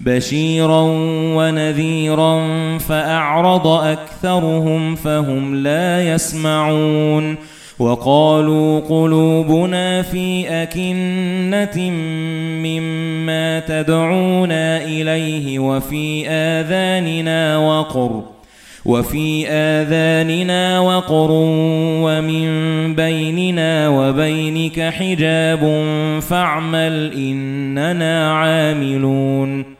بشيرا ونذيرا فأعرض أكثرهم فهم لا يسمعون وقالوا قلوبنا في أكنة مما تدعونا إليه وفي آذاننا وقر وفي آذاننا وقر ومن بيننا وبينك حجاب فاعمل إننا عاملون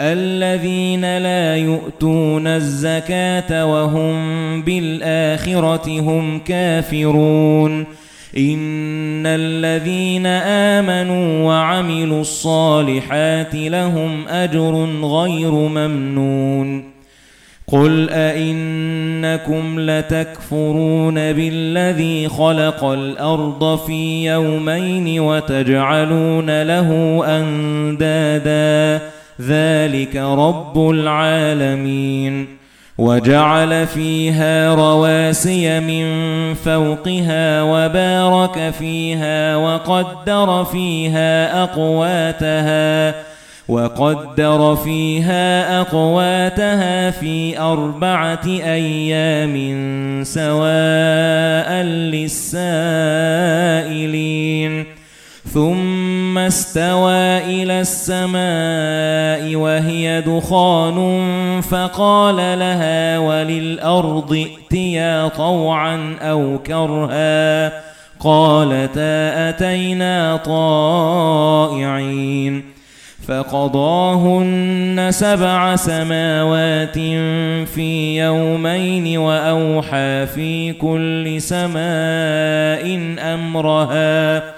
الَّذِينَ لَا يُؤْتُونَ الزَّكَاةَ وَهُمْ بِالْآخِرَةِ هُمْ كَافِرُونَ. إِنَّ الَّذِينَ آمَنُوا وَعَمِلُوا الصَّالِحَاتِ لَهُمْ أَجْرٌ غَيْرُ مَمْنُونٍ. قُلْ أَئِنَّكُمْ لَتَكْفُرُونَ بِالَّذِي خَلَقَ الْأَرْضَ فِي يَوْمَيْنِ وَتَجْعَلُونَ لَهُ أَندَادًا. ذَلِكَ رَبُّ الْعَالَمِينَ وَجَعَلَ فِيهَا رَوَاسِيَ مِن فَوْقِهَا وَبَارَكَ فِيهَا وَقَدَّرَ فِيهَا أَقْوَاتَهَا وَقَدَّرَ فِيهَا أَقْوَاتَهَا فِي أَرْبَعَةِ أَيَّامٍ سَوَاءً لِلسَّائِلِينَ ثُمَّ اسْتَوَى إِلَى السَّمَاءِ وَهِيَ دُخَانٌ فَقَالَ لَهَا وَلِلْأَرْضِ ائْتِيَا طَوْعًا أَوْ كَرْهًا قَالَتَا أَتَيْنَا طَائِعِينَ فَقَضَاهُنَّ سَبْعَ سَمَاوَاتٍ فِي يَوْمَيْنِ وَأَوْحَى فِي كُلِّ سَمَاءٍ أَمْرَهَا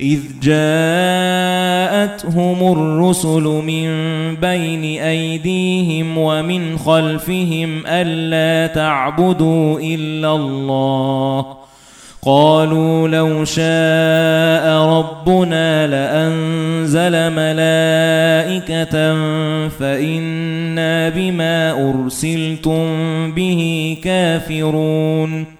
إِذْ جَاءَتْهُمُ الرُّسُلُ مِنْ بَيْنِ أَيْدِيهِمْ وَمِنْ خَلْفِهِمْ أَلَّا تَعْبُدُوا إِلَّا اللَّهَ. قَالُوا لَوْ شَاءَ رَبُّنَا لَأَنزَلَ مَلَائِكَةً فَإِنَّا بِمَا أُرْسِلْتُمْ بِهِ كَافِرُونَ.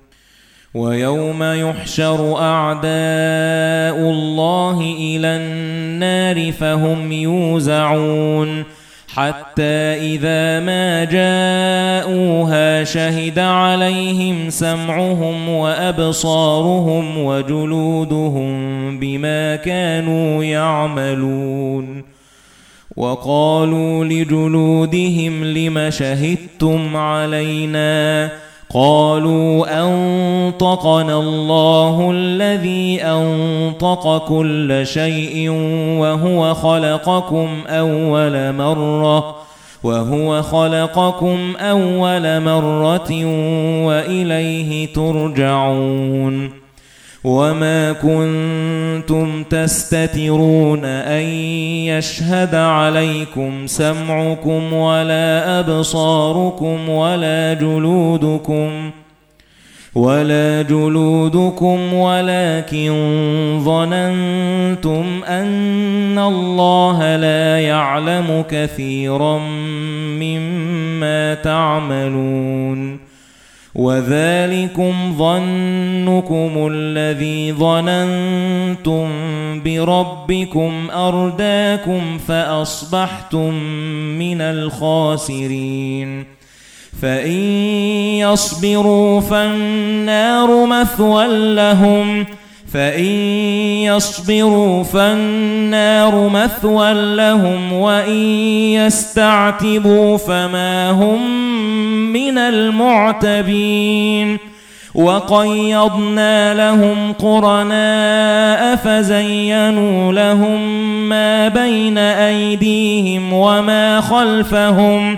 وَيَوْمَ يُحْشَرُ أَعْدَاءُ اللَّهِ إِلَى النَّارِ فَهُمْ يُوزَعُونَ حَتَّى إِذَا مَا جَاءُوهَا شَهِدَ عَلَيْهِمْ سَمْعُهُمْ وَأَبْصَارُهُمْ وَجُلُودُهُمْ بِمَا كَانُوا يَعْمَلُونَ وَقَالُوا لِجُلُودِهِمْ لِمَ شَهِدتُّمْ عَلَيْنَا قالوا أنطقنا الله الذي أنطق كل شيء وهو خلقكم أول مرة وهو خلقكم أول مرة وإليه ترجعون وَمَا كُنتُمْ تَسْتَتِرُونَ أَن يَشْهَدَ عَلَيْكُمْ سَمْعُكُمْ وَلَا أَبْصَارُكُمْ وَلَا جُلُودُكُمْ وَلَا جُلُودُكُمْ وَلَكِن ظَنَنتُمْ أَنَّ اللَّهَ لَا يَعْلَمُ كَثِيرًا مِّمَّا تَعْمَلُونَ وَذَلِكُمْ ظَنُّكُمُ الَّذِي ظَنَنْتُمْ بِرَبِّكُمْ أَرْدَاكُمْ فَأَصْبَحْتُمْ مِنَ الْخَاسِرِينَ. فَإِن يَصْبِرُوا فَالنَّارُ مَثْوًى لَّهُمْ. فَإِن يَصْبِرُوا فَالنَّارُ مَثْوًى لَّهُمْ وَإِن يَسْتَعْتِبُوا فَمَا هُمْ مِنَ الْمُعْتَبِينَ وَقَيَّضْنَا لَهُمْ قُرَنَاءَ فَزَيَّنُوا لَهُم مَّا بَيْنَ أَيْدِيهِمْ وَمَا خَلْفَهُمْ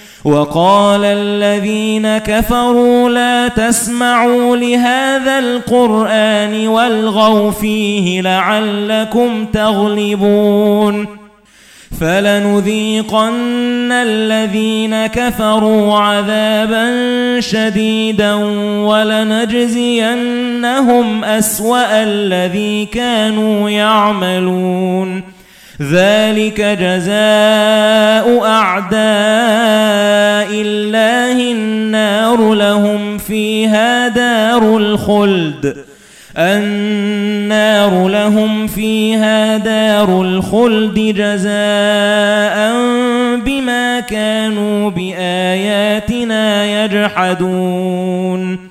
وَقَالَ الَّذِينَ كَفَرُوا لَا تَسْمَعُوا لِهَذَا الْقُرْآنِ وَالْغَوْا فِيهِ لَعَلَّكُمْ تَغْلِبُونَ فَلَنُذِيقَنَّ الَّذِينَ كَفَرُوا عَذَابًا شَدِيدًا وَلَنَجْزِيَنَّهُمْ أَسْوَأَ الَّذِي كَانُوا يَعْمَلُونَ ذَلِكَ جَزَاءُ أَعْدَاءِ اللَّهِ النَّارُ لَهُمْ فِيهَا دَارُ الْخُلْدِ. النار لهم فيها دار الخلد جزاء بما كانوا بآياتنا يجحدون.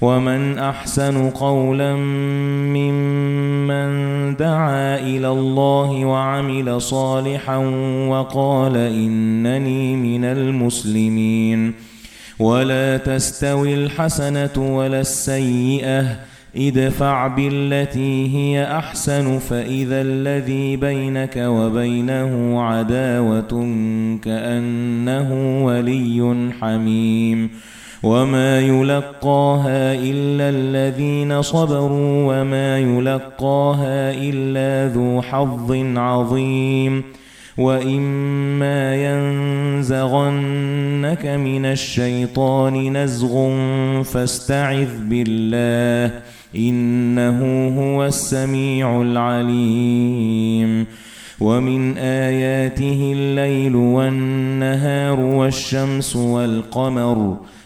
وَمَنْ أَحْسَنُ قَوْلًا مِّمَّن دَعَا إِلَى اللَّهِ وَعَمِلَ صَالِحًا وَقَالَ إِنَّنِي مِنَ الْمُسْلِمِينَ. وَلَا تَسْتَوِي الْحَسَنَةُ وَلَا السَّيِّئَةُ. ادفع بالتي هي أحسن فإذا الذي بينك وبينه عداوة كأنه ولي حميم. وَمَا يُلَقَّاهَا إِلَّا الَّذِينَ صَبَرُوا وَمَا يُلَقَّاهَا إِلَّا ذُو حَظٍّ عَظِيمٍ وَإِمَّا يَنزَغَنَّكَ مِنَ الشَّيْطَانِ نَزْغٌ فَاسْتَعِذْ بِاللَّهِ إِنَّهُ هُوَ السَّمِيعُ الْعَلِيمُ وَمِنْ آيَاتِهِ اللَّيْلُ وَالنَّهَارُ وَالشَّمْسُ وَالْقَمَرُ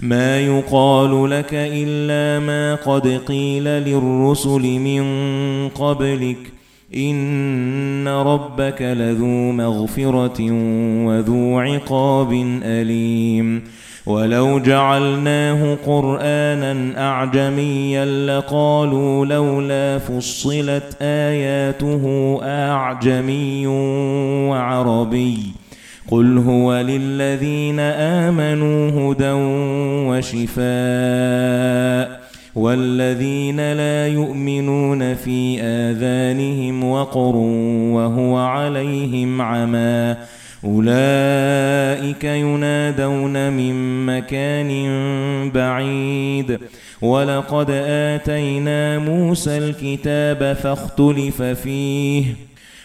ما يقال لك إلا ما قد قيل للرسل من قبلك. إن ربك لذو مغفرة وذو عقاب أليم. وَلَوْ جَعَلْنَاهُ قُرْآنًا أَعْجَمِيًّا لَّقَالُوا لَوْلَا فُصِّلَتْ آيَاتُهُ أَعْجَمِيٌّ وَعَرَبِيٌّ. قُلْ هُوَ لِلَّذِينَ آمَنُوا هُدًى وَشِفَاءٌ وَالَّذِينَ لَا يُؤْمِنُونَ فِي آذَانِهِمْ وَقْرٌ وَهُوَ عَلَيْهِمْ عَمًى أُولَئِكَ يُنَادَوْنَ مِن مَّكَانٍ بَعِيدٍ وَلَقَدْ آتَيْنَا مُوسَى الْكِتَابَ فَاخْتُلِفَ فِيهِ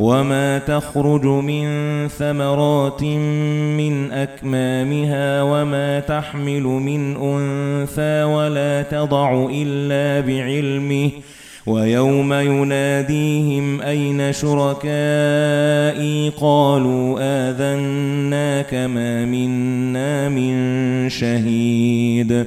وَمَا تَخْرُجُ مِنْ ثَمَرَاتٍ مِنْ أَكْمَامِهَا وَمَا تَحْمِلُ مِنْ أُنْثَى وَلَا تَضَعُ إِلَّا بِعِلْمِهِ وَيَوْمَ يُنَادِيهِمْ أَيْنَ شُرَكَائِي قَالُوا آذَنَّاكَ مَا مِنَّا مِن شَهِيدٍ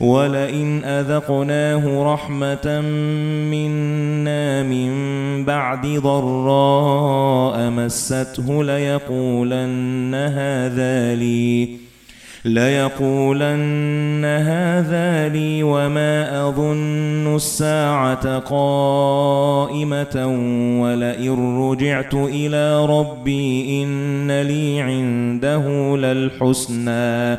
ولئن أذقناه رحمة منا من بعد ضراء مسته ليقولن هذا لي لَيَقُولَنَّ هَذَا لِي وَمَا أَظُنُّ السَّاعَةَ قَائِمَةً وَلَئِن رُّجِعْتُ إِلَى رَبِّي إِنَّ لِي عِندَهُ لَلْحُسْنَى.